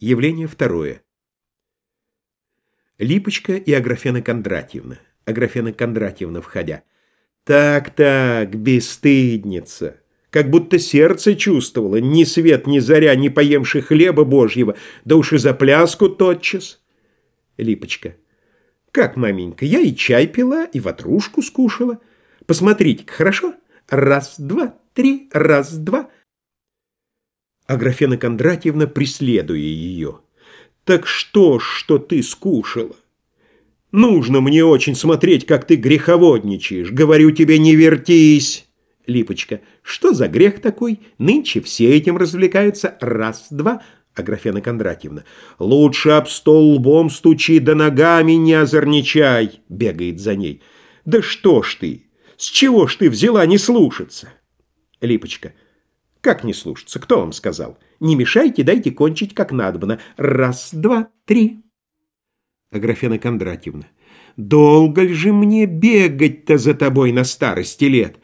Явление второе. Липочка и Аграфена Кондратьевна. Аграфена Кондратьевна, входя. Так-так, бесстыдница. Как будто сердце чувствовало, ни свет, ни заря, не поемши хлеба божьего, да уж и за пляску тотчас. Липочка. Как, маменька, я и чай пила, и ватрушку скушала. Посмотрите-ка, хорошо? Раз, два, три, раз, два. Аграфена Кондратьевна, преследуя ее. «Так что ж, что ты скушала? Нужно мне очень смотреть, как ты греховодничаешь. Говорю тебе, не вертись!» Липочка. «Что за грех такой? Нынче все этим развлекаются. Раз, два...» Аграфена Кондратьевна. «Лучше об стол лбом стучи, да ногами не озорничай!» Бегает за ней. «Да что ж ты? С чего ж ты взяла не слушаться?» Липочка. Как не слушаться? Кто вам сказал? Не мешайте, дайте кончить как надобно. Раз, два, три. Аграфена Кондратьевна. Долго ли же мне бегать-то за тобой на старости лет?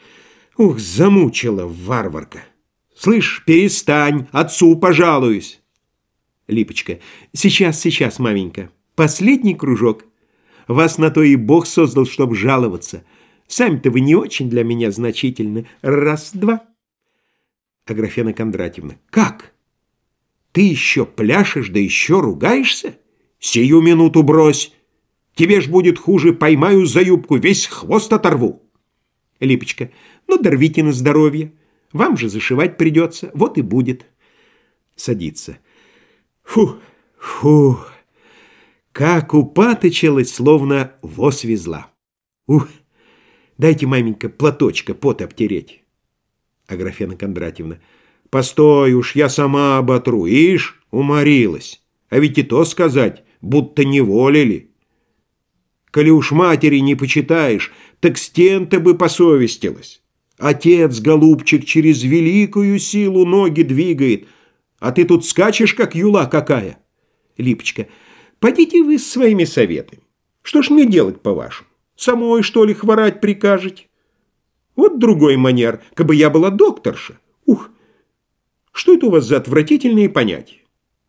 Ух, замучила варварка. Слышь, перестань, отцу пожалуюсь. Липочка. Сейчас, сейчас, маменька. Последний кружок. Вас на то и Бог создал, чтобы жаловаться. Сами-то вы не очень для меня значительны. Раз, два. Аграфена Кондратьевна. «Как? Ты еще пляшешь, да еще ругаешься? Сию минуту брось! Тебе ж будет хуже, поймаю за юбку, весь хвост оторву!» Липочка. «Ну, дорвите на здоровье. Вам же зашивать придется. Вот и будет». Садится. «Фу, фу! Как упаточилась, словно воз везла. Ух! Дайте, маменька, платочка пот обтереть». Аграфена Кондратьевна. «Постой уж, я сама оботру. Ишь, уморилась. А ведь и то сказать, будто не волили. Коли уж матери не почитаешь, так стен-то бы посовестилась. Отец, голубчик, через великую силу ноги двигает, а ты тут скачешь, как юла какая». Липочка. «Подите вы с своими советами. Что ж мне делать, по-вашему? Самой, что ли, хворать прикажете?» Вот другой манер, как бы я была докторша. Ух, что это у вас за отвратительные понятия?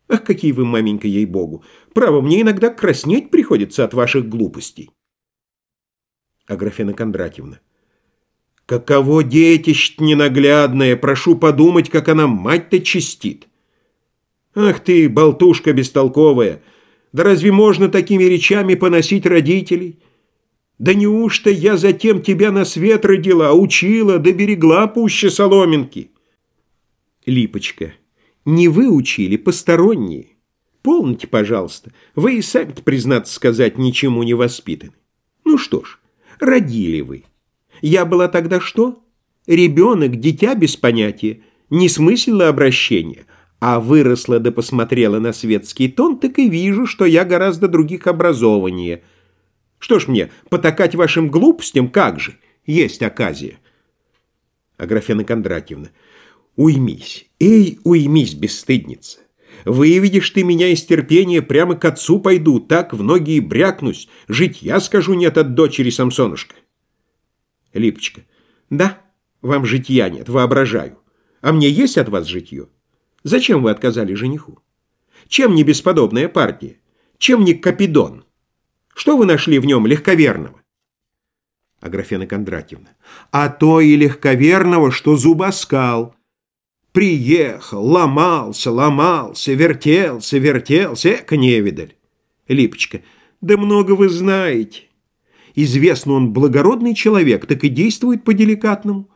Ах, какие вы, маменька, ей-богу! Право, мне иногда краснеть приходится от ваших глупостей. Аграфена Кондратьевна. Каково детище ненаглядное, прошу подумать, как она мать-то чистит. Ах ты, болтушка бестолковая, да разве можно такими речами поносить родителей? Да неужто я затем тебя на свет родила, учила, да берегла пуще соломинки? Липочка. Не вы учили, посторонние. Полните, пожалуйста, вы и сами признаться сказать, ничему не воспитаны. Ну что ж, родили вы. Я была тогда что? Ребенок, дитя без понятия, не смыслила обращения, а выросла да посмотрела на светский тон, так и вижу, что я гораздо других образованнее – что ж мне, потакать вашим глупостям, как же? Есть оказия. Аграфена Кондратьевна. Уймись, эй, уймись, бесстыдница. Выведешь ты меня из терпения, прямо к отцу пойду, так в ноги и брякнусь. Жить я скажу нет от дочери Самсонушка. Липочка. Да, вам житья нет, воображаю. А мне есть от вас житье? Зачем вы отказали жениху? Чем не бесподобная партия? Чем не Капидон? Что вы нашли в нем легковерного? Аграфена Кондратьевна. А то и легковерного, что зубоскал. Приехал, ломался, ломался, вертелся, вертелся, эко невидаль. Липочка. Да много вы знаете. Известно, он благородный человек, так и действует по-деликатному.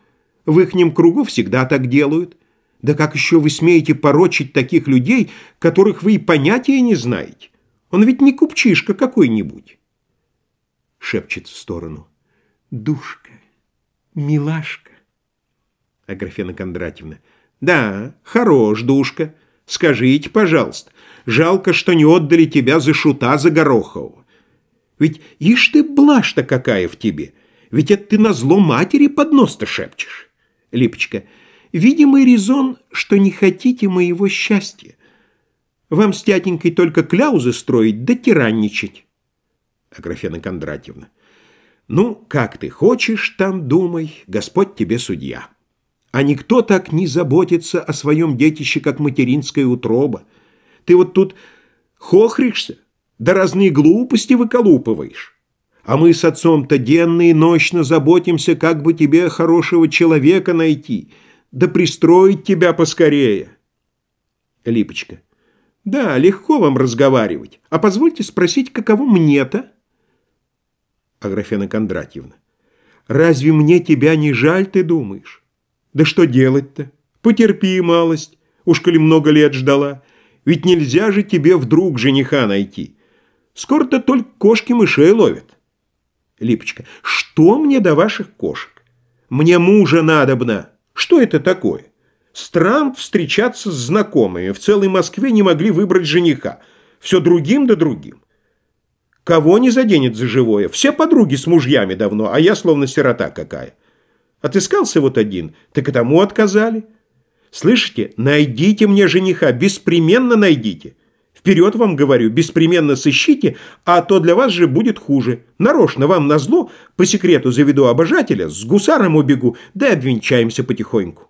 В ихнем кругу всегда так делают. Да как еще вы смеете порочить таких людей, которых вы и понятия не знаете? Он ведь не купчишка какой-нибудь. Шепчет в сторону. Душка, милашка. Аграфена Кондратьевна. Да, хорош, душка. Скажите, пожалуйста, жалко, что не отдали тебя за шута за Горохового. Ведь ишь ты блажь-то какая в тебе. Ведь это ты на зло матери под нос-то шепчешь. Липочка. Видимый резон, что не хотите моего счастья. Вам с тятенькой только кляузы строить да тиранничать. Аграфена Кондратьевна. Ну, как ты хочешь, там думай, Господь тебе судья. А никто так не заботится о своем детище, как материнская утроба. Ты вот тут хохришься, да разные глупости выколупываешь. А мы с отцом-то денно и ночно заботимся, как бы тебе хорошего человека найти, да пристроить тебя поскорее. Липочка. Да, легко вам разговаривать. А позвольте спросить, каково мне-то? Аграфена Кондратьевна. Разве мне тебя не жаль, ты думаешь? Да что делать-то? Потерпи малость, уж коли много лет ждала. Ведь нельзя же тебе вдруг жениха найти. Скоро-то только кошки мышей ловят. Липочка, что мне до ваших кошек? Мне мужа надобно. Что это такое? Странт встречаться с знакомыми. В целой Москве не могли выбрать жениха. Все другим да другим. Кого не заденет за живое? Все подруги с мужьями давно, а я словно сирота какая. Отыскался вот один, так и тому отказали. Слышите, найдите мне жениха, беспременно найдите. Вперед вам говорю, беспременно сыщите, а то для вас же будет хуже. Нарочно вам назло, по секрету заведу обожателя, с гусаром убегу, да обвенчаемся потихоньку.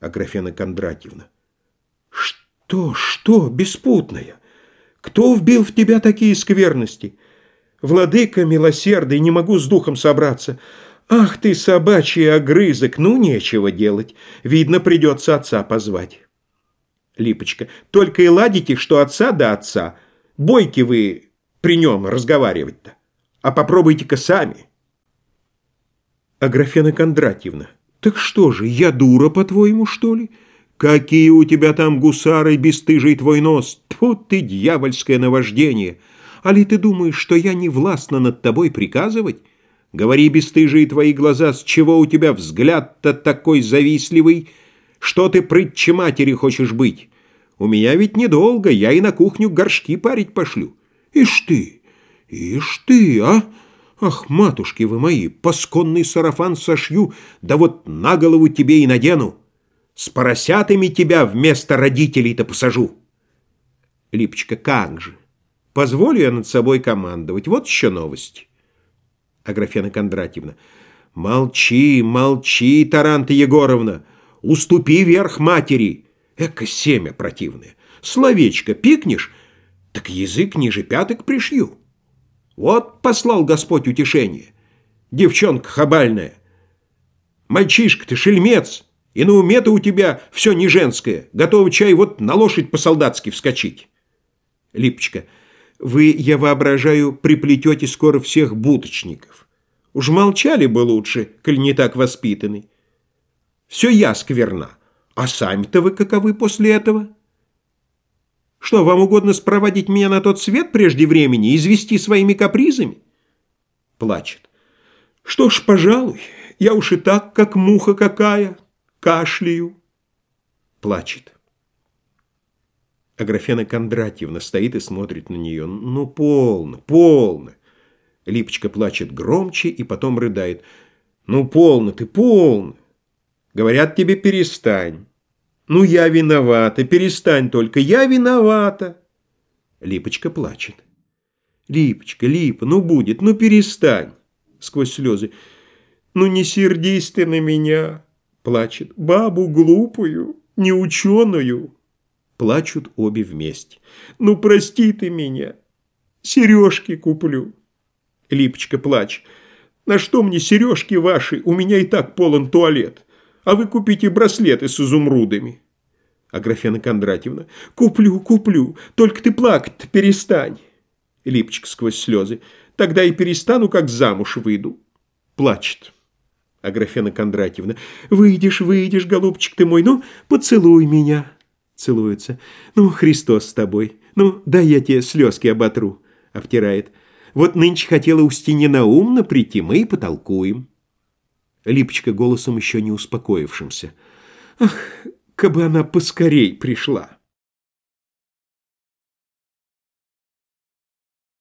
Аграфена Кондратьевна. Что, что, беспутная? Кто вбил в тебя такие скверности? Владыка милосердный, не могу с духом собраться. Ах ты, собачий огрызок, ну нечего делать. Видно, придется отца позвать. Липочка, только и ладите, что отца да отца. Бойки вы при нем разговаривать-то. А попробуйте-ка сами. Аграфена Кондратьевна, так что же, я дура, по-твоему, что ли? Какие у тебя там гусары, бесстыжий твой нос? Тьфу ты, дьявольское наваждение! А ли ты думаешь, что я не властна над тобой приказывать? Говори, бесстыжие твои глаза, с чего у тебя взгляд-то такой завистливый? Что ты прытче матери хочешь быть? У меня ведь недолго, я и на кухню горшки парить пошлю. Ишь ты, ишь ты, а? Ах, матушки вы мои, пасконный сарафан сошью, да вот на голову тебе и надену. С поросятами тебя вместо родителей-то посажу. Липочка, как же? Позволю я над собой командовать. Вот еще новость. Аграфена Кондратьевна. Молчи, молчи, Таранта Егоровна. Уступи верх матери. Эко семя противное. Словечко пикнешь, так язык ниже пяток пришью. Вот послал Господь утешение. Девчонка хабальная. Мальчишка ты, шельмец. И на уме-то у тебя все не женское. Готова чай вот на лошадь по-солдатски вскочить. Липочка, вы, я воображаю, приплетете скоро всех будочников. Уж молчали бы лучше, коль не так воспитаны. Все я скверна. А сами-то вы каковы после этого? Что, вам угодно спроводить меня на тот свет прежде времени и извести своими капризами? Плачет. Что ж, пожалуй, я уж и так, как муха какая, кашляю. Плачет. Аграфена Кондратьевна стоит и смотрит на нее. Ну, полно, полно. Липочка плачет громче и потом рыдает. Ну, полно ты, полно. Говорят тебе, перестань. Ну, я виновата, перестань только, я виновата. Липочка плачет. Липочка, Липа, ну будет, ну перестань. Сквозь слезы. Ну не сердись ты на меня. Плачет. Бабу глупую, неученую. Плачут обе вместе. Ну прости ты меня. Сережки куплю. Липочка плачет. На что мне сережки ваши? У меня и так полон туалет а вы купите браслеты с изумрудами. Аграфена Кондратьевна, куплю, куплю, только ты плакать перестань. Липчик сквозь слезы, тогда и перестану, как замуж выйду. Плачет. Аграфена Кондратьевна, выйдешь, выйдешь, голубчик ты мой, ну, поцелуй меня. Целуется. Ну, Христос с тобой. Ну, дай я тебе слезки оботру. Обтирает. Вот нынче хотела Устинья умно прийти, мы и потолкуем. Липочка голосом еще не успокоившимся. «Ах, кабы она поскорей пришла!»